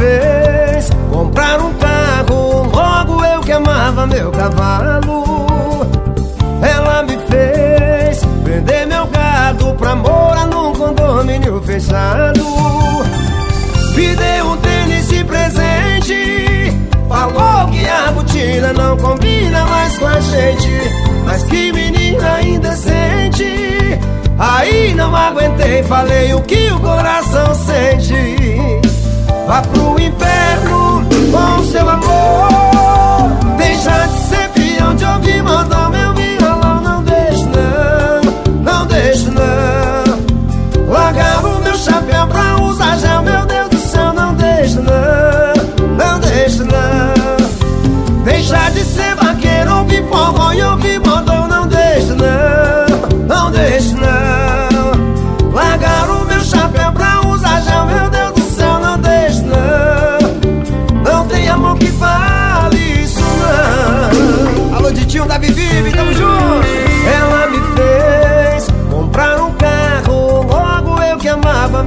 vez comprar um carro, logo eu que amava meu cavalo. Ela me fez vender meu gado pra morar num condomínio fechado. Me deu um tênis de presente, falou que a botina não combina mais com a gente. Mas que menina indecente, aí não aguentei, falei o que o coração sente. Pro inferno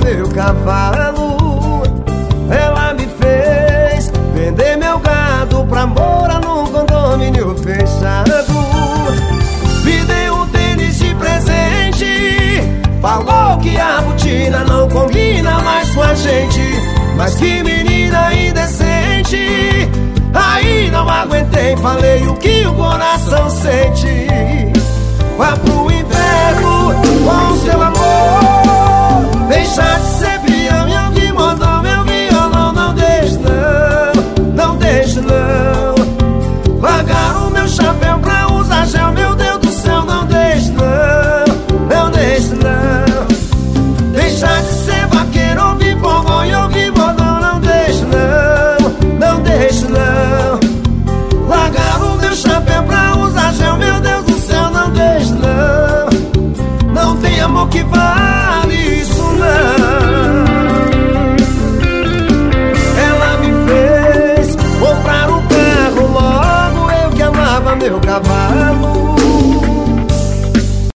meu cavalo Ela me fez vender meu gado Pra morar num condomínio fechado. Me deu um tênis de presente. Falou que a botina não combina mais com a gente. Mas que menina indecente. Aí não aguentei, falei o que o coração sente. Vá pro Amor que vale isso não. Ela me fez comprar um carro Logo eu que amava meu cavalo